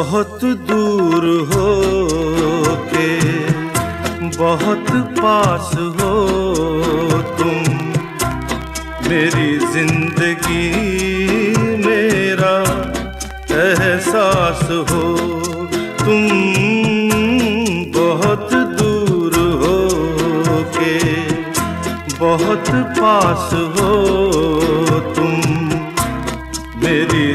बहुत दूर हो के बहुत पास हो तुम। मेरी ज़िंदगी मेरा एहसास हो तुम। बहुत दूर हो के बहुत पास हो तुम। मेरी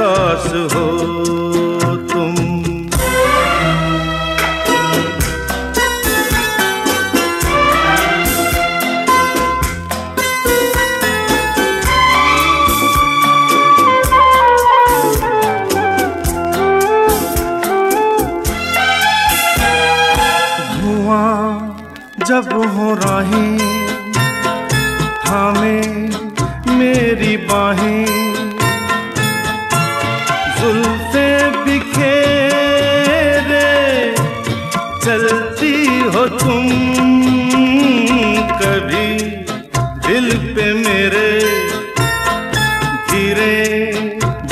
एहसास हो तुम। जब हो राहें थामे मेरी बाहें।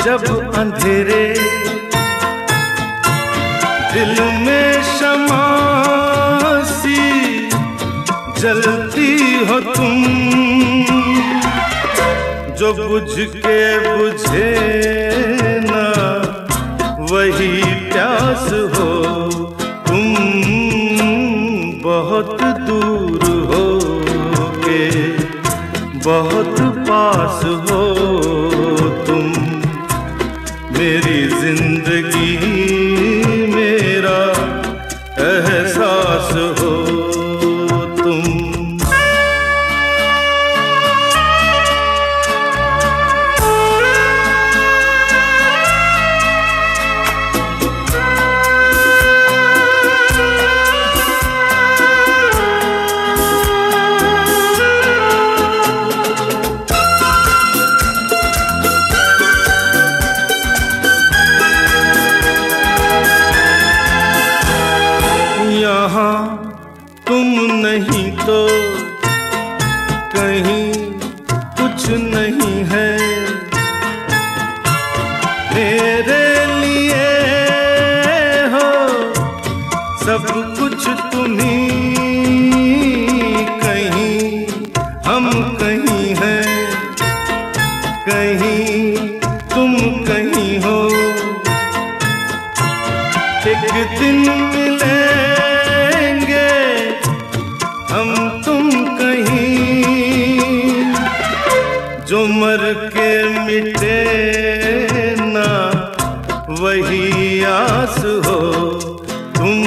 जब अंधेरे दिल में शमासी जलती हो तुम, जो बुझ के बुझे ना, वही प्यास हो तुम, बहुत दूर हो के बहुत ज़िंदगी तो कहीं कुछ नहीं है। मेरे लिए हो सब कुछ तुम्ही कहीं हम कहीं हैं। कहीं तुम कहीं हो, एक दिन मिलेंगे वही आस हो तुम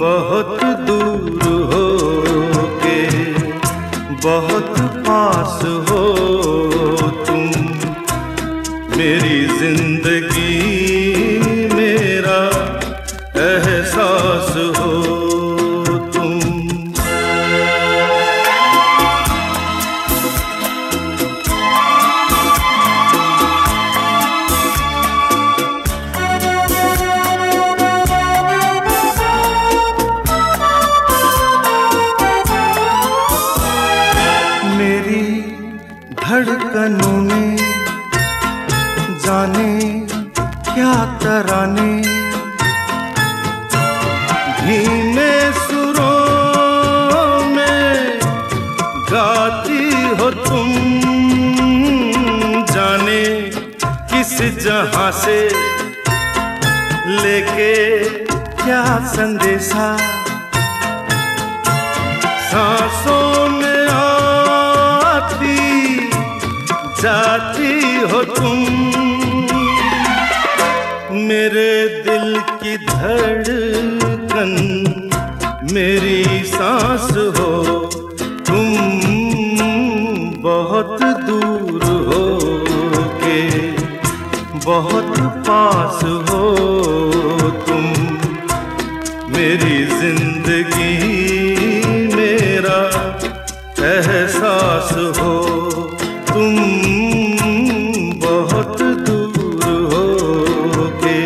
बहुत दूर हो के बहुत पास हो धड़कनों में जाने क्या तराने। धीमे सुरों में गाती हो तुम, जाने किस जहाँ से लेके क्या संदेशा। सांसों बहुत दूर हो के बहुत पास हो तुम। मेरी ज़िंदगी मेरा एहसास हो, तुम बहुत दूर हो के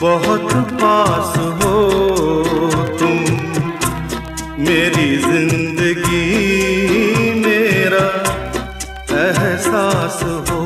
बहुत पास हो तुम। मेरी ज़िंदगी एहसास हो